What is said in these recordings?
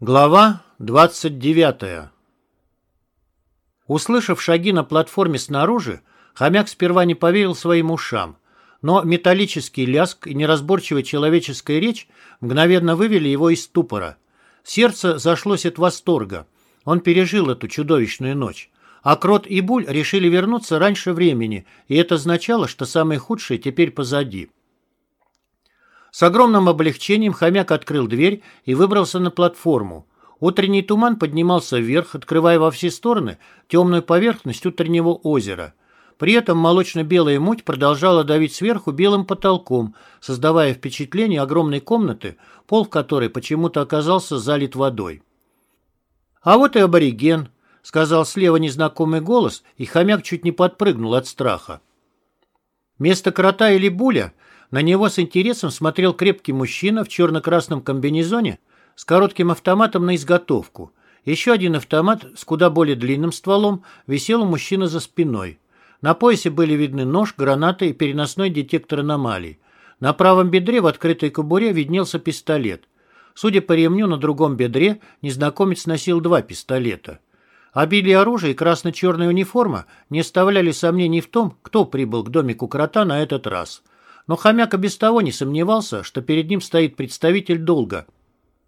Глава 29 Услышав шаги на платформе снаружи, хомяк сперва не поверил своим ушам, но металлический ляск и неразборчивая человеческая речь мгновенно вывели его из ступора. Сердце зашлось от восторга. Он пережил эту чудовищную ночь. А Крот и Буль решили вернуться раньше времени, и это означало, что самое худшее теперь позади. С огромным облегчением хомяк открыл дверь и выбрался на платформу. Утренний туман поднимался вверх, открывая во все стороны темную поверхность утреннего озера. При этом молочно-белая муть продолжала давить сверху белым потолком, создавая впечатление огромной комнаты, пол в которой почему-то оказался залит водой. «А вот и абориген», — сказал слева незнакомый голос, и хомяк чуть не подпрыгнул от страха. Вместо крота или буля на него с интересом смотрел крепкий мужчина в черно-красном комбинезоне с коротким автоматом на изготовку. Еще один автомат с куда более длинным стволом висел у мужчины за спиной. На поясе были видны нож, граната и переносной детектор аномалий. На правом бедре в открытой кобуре виднелся пистолет. Судя по ремню на другом бедре, незнакомец носил два пистолета. Обилие оружия и красно-черная униформа не оставляли сомнений в том, кто прибыл к домику крота на этот раз – но хомяк и без того не сомневался, что перед ним стоит представитель долга.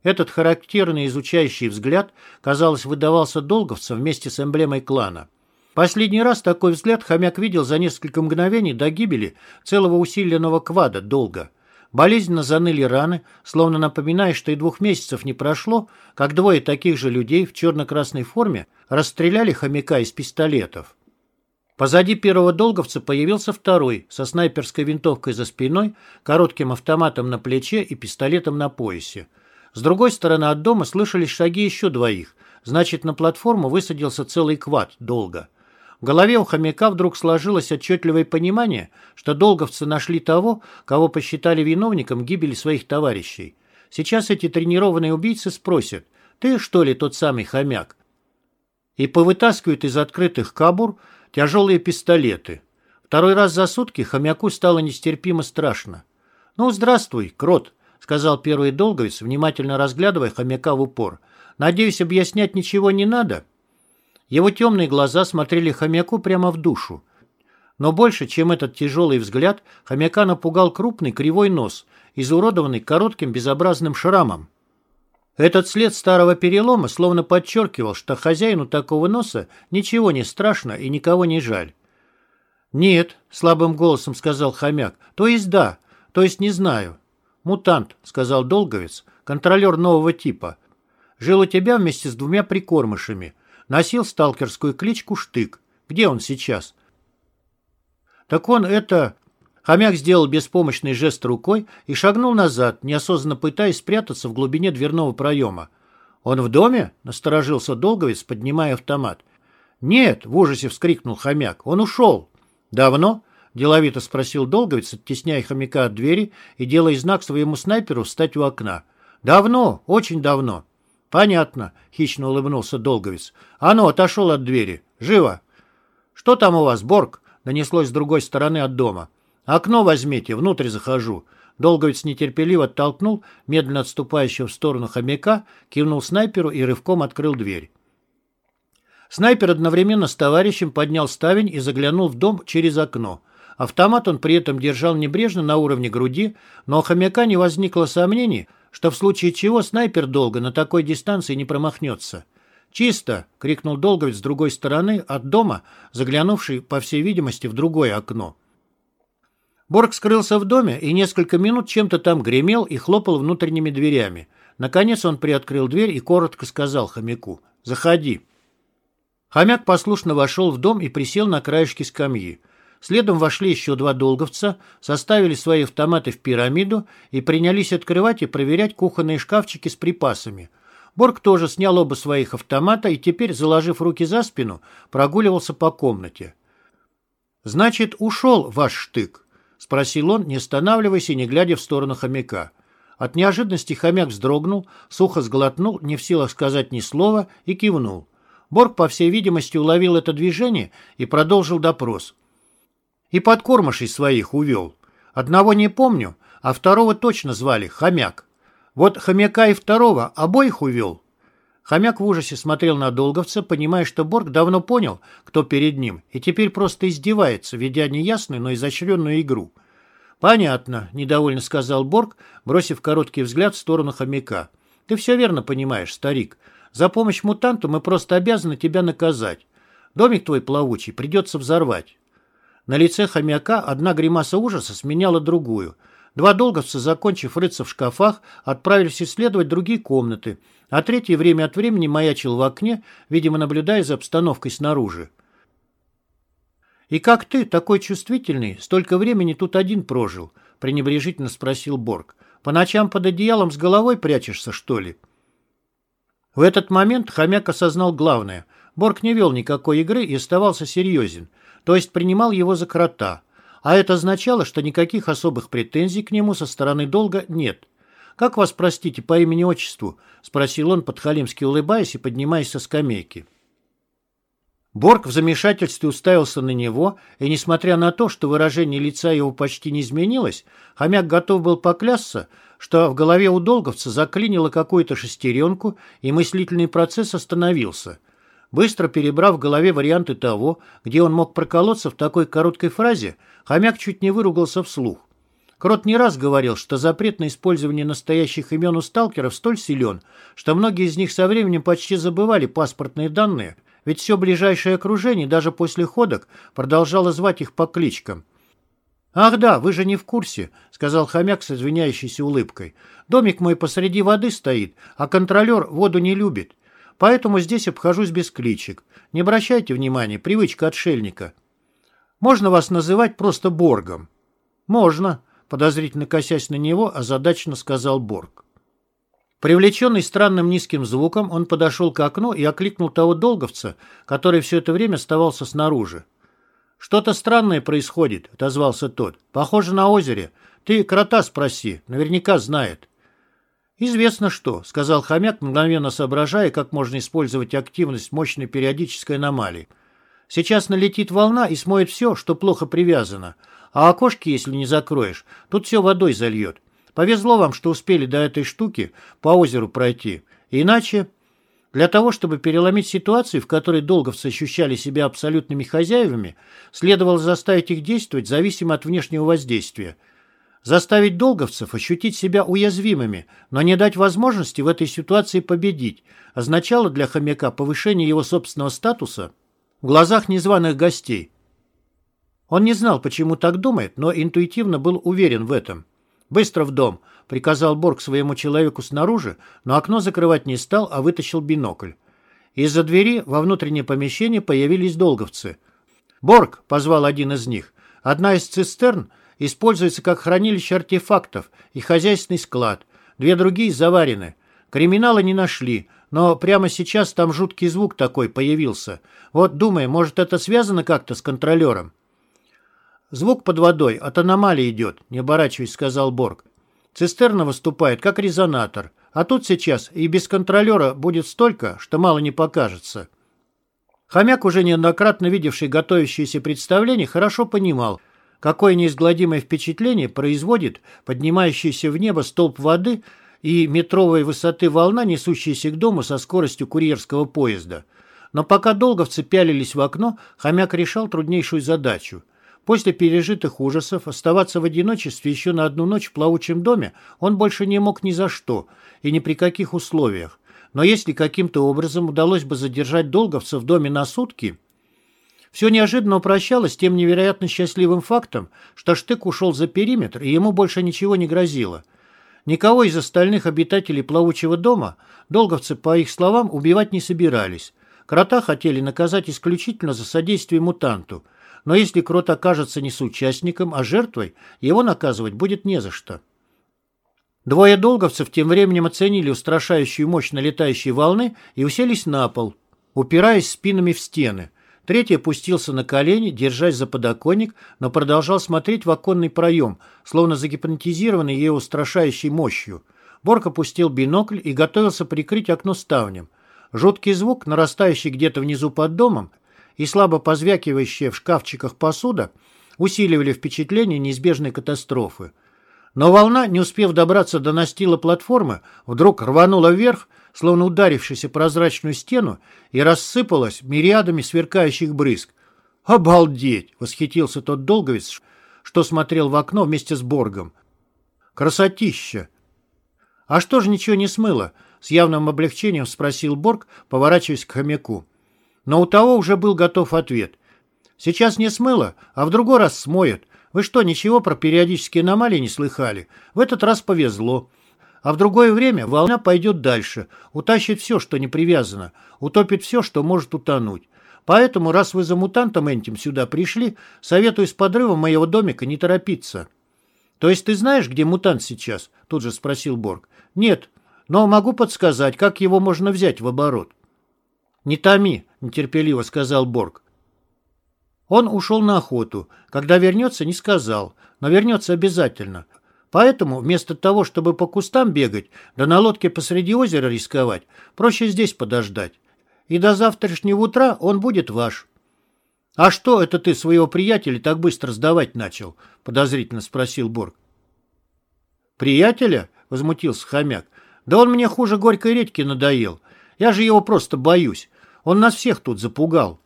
Этот характерный изучающий взгляд, казалось, выдавался долговцам вместе с эмблемой клана. Последний раз такой взгляд хомяк видел за несколько мгновений до гибели целого усиленного квада долга. Болезненно заныли раны, словно напоминая, что и двух месяцев не прошло, как двое таких же людей в черно-красной форме расстреляли хомяка из пистолетов. Позади первого долговца появился второй, со снайперской винтовкой за спиной, коротким автоматом на плече и пистолетом на поясе. С другой стороны от дома слышались шаги еще двоих, значит, на платформу высадился целый квад долго. В голове у хомяка вдруг сложилось отчетливое понимание, что долговцы нашли того, кого посчитали виновником гибели своих товарищей. Сейчас эти тренированные убийцы спросят, «Ты, что ли, тот самый хомяк?» И повытаскивают из открытых кабур тяжелые пистолеты. Второй раз за сутки хомяку стало нестерпимо страшно. «Ну, здравствуй, крот», — сказал первый долговец, внимательно разглядывая хомяка в упор. «Надеюсь, объяснять ничего не надо?» Его темные глаза смотрели хомяку прямо в душу. Но больше, чем этот тяжелый взгляд, хомяка напугал крупный кривой нос, изуродованный коротким безобразным шрамом. Этот след старого перелома словно подчеркивал, что хозяину такого носа ничего не страшно и никого не жаль. «Нет», — слабым голосом сказал хомяк, — «то есть да, то есть не знаю». «Мутант», — сказал Долговец, — «контролер нового типа. Жил у тебя вместе с двумя прикормышами. Носил сталкерскую кличку Штык. Где он сейчас?» «Так он это... Хомяк сделал беспомощный жест рукой и шагнул назад, неосознанно пытаясь спрятаться в глубине дверного проема. «Он в доме?» — насторожился Долговец, поднимая автомат. «Нет!» — в ужасе вскрикнул хомяк. «Он ушел!» «Давно?» — деловито спросил Долговец, оттесняя хомяка от двери и делая знак своему снайперу встать у окна. «Давно, очень давно». «Понятно», — хищно улыбнулся Долговец. «А ну, отошел от двери. Живо!» «Что там у вас, Борг?» — донеслось с другой стороны от дома. «Окно возьмите, внутрь захожу». Долговец нетерпеливо оттолкнул медленно отступающего в сторону хомяка, кивнул снайперу и рывком открыл дверь. Снайпер одновременно с товарищем поднял ставень и заглянул в дом через окно. Автомат он при этом держал небрежно на уровне груди, но у хомяка не возникло сомнений, что в случае чего снайпер долго на такой дистанции не промахнется. «Чисто!» — крикнул Долговец с другой стороны от дома, заглянувший, по всей видимости, в другое окно. Борг скрылся в доме и несколько минут чем-то там гремел и хлопал внутренними дверями. Наконец он приоткрыл дверь и коротко сказал хомяку «Заходи». Хомяк послушно вошел в дом и присел на краешке скамьи. Следом вошли еще два долговца, составили свои автоматы в пирамиду и принялись открывать и проверять кухонные шкафчики с припасами. Борг тоже снял оба своих автомата и теперь, заложив руки за спину, прогуливался по комнате. «Значит, ушел ваш штык?» — спросил он, не останавливаясь и не глядя в сторону хомяка. От неожиданности хомяк вздрогнул, сухо сглотнул, не в силах сказать ни слова, и кивнул. Борг, по всей видимости, уловил это движение и продолжил допрос. И подкормышей своих увел. Одного не помню, а второго точно звали Хомяк. Вот хомяка и второго обоих увел. Хомяк в ужасе смотрел на Долговца, понимая, что Борг давно понял, кто перед ним, и теперь просто издевается, ведя неясную, но изощренную игру. «Понятно», — недовольно сказал Борг, бросив короткий взгляд в сторону хомяка. «Ты все верно понимаешь, старик. За помощь мутанту мы просто обязаны тебя наказать. Домик твой плавучий придется взорвать». На лице хомяка одна гримаса ужаса сменяла другую. Два долговца, закончив рыться в шкафах, отправились исследовать другие комнаты, а третий время от времени маячил в окне, видимо, наблюдая за обстановкой снаружи. «И как ты, такой чувствительный, столько времени тут один прожил?» — пренебрежительно спросил Борг. «По ночам под одеялом с головой прячешься, что ли?» В этот момент хомяк осознал главное. Борг не вел никакой игры и оставался серьезен, то есть принимал его за крота. А это означало, что никаких особых претензий к нему со стороны долга нет. «Как вас, простите, по имени-отчеству?» — спросил он, подхалимски улыбаясь и поднимаясь со скамейки. Борг в замешательстве уставился на него, и, несмотря на то, что выражение лица его почти не изменилось, хомяк готов был поклясться, что в голове у долговца заклинило какую-то шестеренку, и мыслительный процесс остановился. Быстро перебрав в голове варианты того, где он мог проколоться в такой короткой фразе, хомяк чуть не выругался вслух. Крот не раз говорил, что запрет на использование настоящих имен у сталкеров столь силен, что многие из них со временем почти забывали паспортные данные – ведь все ближайшее окружение, даже после ходок, продолжало звать их по кличкам. «Ах да, вы же не в курсе», — сказал хомяк с извиняющейся улыбкой. «Домик мой посреди воды стоит, а контролер воду не любит. Поэтому здесь обхожусь без кличек. Не обращайте внимания, привычка отшельника. Можно вас называть просто Боргом?» «Можно», — подозрительно косясь на него, озадаченно сказал Борг. Привлеченный странным низким звуком, он подошел к окну и окликнул того долговца, который все это время оставался снаружи. «Что-то странное происходит», — отозвался тот. «Похоже на озере. Ты крота спроси, наверняка знает». «Известно что», — сказал хомяк, мгновенно соображая, как можно использовать активность мощной периодической аномалии. «Сейчас налетит волна и смоет все, что плохо привязано. А окошки, если не закроешь, тут все водой зальет. Повезло вам, что успели до этой штуки по озеру пройти. Иначе, для того, чтобы переломить ситуацию, в которой долговцы ощущали себя абсолютными хозяевами, следовало заставить их действовать зависимо от внешнего воздействия. Заставить долговцев ощутить себя уязвимыми, но не дать возможности в этой ситуации победить, означало для хомяка повышение его собственного статуса в глазах незваных гостей. Он не знал, почему так думает, но интуитивно был уверен в этом. «Быстро в дом!» — приказал Борг своему человеку снаружи, но окно закрывать не стал, а вытащил бинокль. Из-за двери во внутреннее помещение появились долговцы. «Борг!» — позвал один из них. «Одна из цистерн используется как хранилище артефактов и хозяйственный склад. Две другие заварены. Криминала не нашли, но прямо сейчас там жуткий звук такой появился. Вот думай, может, это связано как-то с контролером?» «Звук под водой от аномалии идет», — не оборачиваясь, сказал Борг. «Цистерна выступает как резонатор, а тут сейчас и без контролера будет столько, что мало не покажется». Хомяк, уже неоднократно видевший готовящиеся представления, хорошо понимал, какое неизгладимое впечатление производит поднимающийся в небо столб воды и метровой высоты волна, несущаяся к дому со скоростью курьерского поезда. Но пока долговцы пялились в окно, хомяк решал труднейшую задачу. После пережитых ужасов оставаться в одиночестве еще на одну ночь в плавучем доме он больше не мог ни за что и ни при каких условиях. Но если каким-то образом удалось бы задержать долговца в доме на сутки, все неожиданно упрощалось тем невероятно счастливым фактом, что Штык ушел за периметр, и ему больше ничего не грозило. Никого из остальных обитателей плавучего дома долговцы, по их словам, убивать не собирались. Крота хотели наказать исключительно за содействие мутанту – но если Крот окажется не соучастником, а жертвой, его наказывать будет не за что. Двое долговцев тем временем оценили устрашающую мощь налетающей волны и уселись на пол, упираясь спинами в стены. Третий опустился на колени, держась за подоконник, но продолжал смотреть в оконный проем, словно загипнотизированный ее устрашающей мощью. Борг опустил бинокль и готовился прикрыть окно ставнем. Жуткий звук, нарастающий где-то внизу под домом, и слабо позвякивающая в шкафчиках посуда усиливали впечатление неизбежной катастрофы. Но волна, не успев добраться до настила платформы, вдруг рванула вверх, словно ударившись о прозрачную стену, и рассыпалась мириадами сверкающих брызг. «Обалдеть!» — восхитился тот долговец, что смотрел в окно вместе с Боргом. «Красотища!» «А что же ничего не смыло?» — с явным облегчением спросил Борг, поворачиваясь к хомяку. Но у того уже был готов ответ. «Сейчас не смыло, а в другой раз смоет. Вы что, ничего про периодические аномалии не слыхали? В этот раз повезло. А в другое время волна пойдет дальше, утащит все, что не привязано, утопит все, что может утонуть. Поэтому, раз вы за мутантом этим сюда пришли, советую с подрывом моего домика не торопиться». «То есть ты знаешь, где мутант сейчас?» – тут же спросил Борг. «Нет, но могу подсказать, как его можно взять в оборот». «Не томи», – нетерпеливо сказал Борг. Он ушел на охоту. Когда вернется, не сказал, но вернется обязательно. Поэтому вместо того, чтобы по кустам бегать, да на лодке посреди озера рисковать, проще здесь подождать. И до завтрашнего утра он будет ваш. «А что это ты своего приятеля так быстро сдавать начал?» — подозрительно спросил Борг. «Приятеля?» — возмутился хомяк. «Да он мне хуже горькой редьки надоел. Я же его просто боюсь. Он нас всех тут запугал».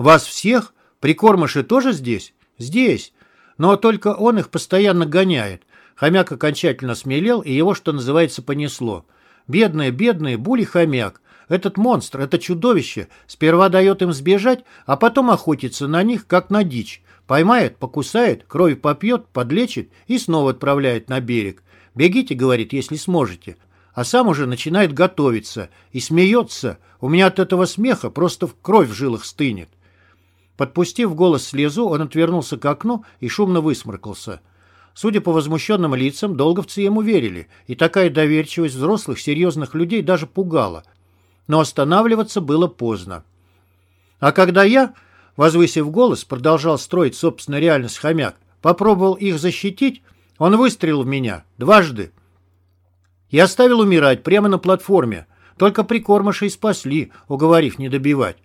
«Вас всех? Прикормыши тоже здесь?» «Здесь. Но только он их постоянно гоняет». Хомяк окончательно смелел, и его, что называется, понесло. «Бедный, бедный, були-хомяк. Этот монстр, это чудовище, сперва дает им сбежать, а потом охотится на них, как на дичь. Поймает, покусает, кровь попьет, подлечит и снова отправляет на берег. «Бегите», — говорит, — «если сможете». А сам уже начинает готовиться и смеется. У меня от этого смеха просто кровь в жилах стынет. Подпустив голос слезу, он отвернулся к окну и шумно высморкался. Судя по возмущенным лицам, долговцы ему верили, и такая доверчивость взрослых, серьезных людей даже пугала. Но останавливаться было поздно. А когда я, возвысив голос, продолжал строить собственную реальность хомяк, попробовал их защитить, он выстрелил в меня дважды. Я оставил умирать прямо на платформе, только прикормышей спасли, уговорив не добивать.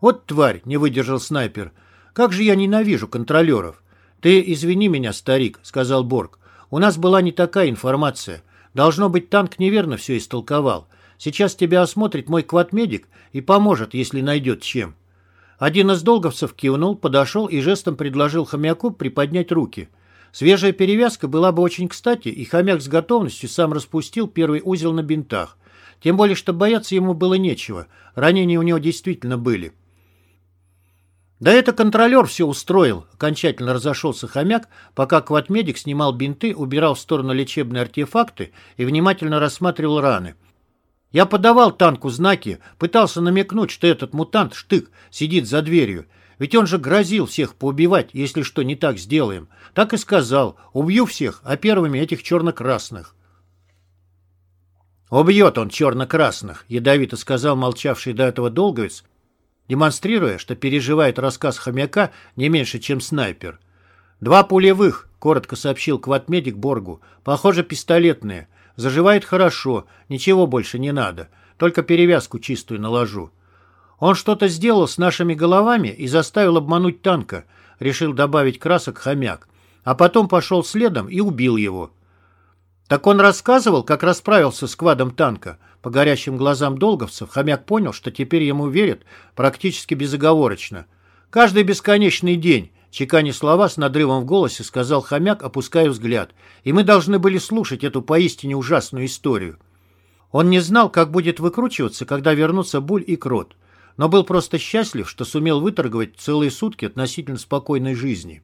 «Вот тварь!» — не выдержал снайпер. «Как же я ненавижу контролеров!» «Ты извини меня, старик», — сказал Борг. «У нас была не такая информация. Должно быть, танк неверно все истолковал. Сейчас тебя осмотрит мой квадмедик и поможет, если найдет чем». Один из долговцев кивнул, подошел и жестом предложил хомяку приподнять руки. Свежая перевязка была бы очень кстати, и хомяк с готовностью сам распустил первый узел на бинтах. Тем более, что бояться ему было нечего. Ранения у него действительно были. Да это контролер все устроил, окончательно разошелся хомяк, пока кватмедик снимал бинты, убирал в сторону лечебные артефакты и внимательно рассматривал раны. Я подавал танку знаки, пытался намекнуть, что этот мутант, Штык, сидит за дверью. Ведь он же грозил всех поубивать, если что не так сделаем. Так и сказал, убью всех, а первыми этих черно-красных. «Убьет он черно-красных», — ядовито сказал молчавший до этого долговец, демонстрируя, что переживает рассказ хомяка не меньше, чем снайпер. «Два пулевых», — коротко сообщил кватмедик Боргу. «Похоже, пистолетные. Заживает хорошо, ничего больше не надо. Только перевязку чистую наложу». «Он что-то сделал с нашими головами и заставил обмануть танка», — решил добавить красок хомяк. А потом пошел следом и убил его. Так он рассказывал, как расправился с квадом танка. По горящим глазам долговцев хомяк понял, что теперь ему верят практически безоговорочно. «Каждый бесконечный день», — чеканя слова с надрывом в голосе, сказал хомяк, опуская взгляд. «И мы должны были слушать эту поистине ужасную историю». Он не знал, как будет выкручиваться, когда вернутся Буль и Крот, но был просто счастлив, что сумел выторговать целые сутки относительно спокойной жизни.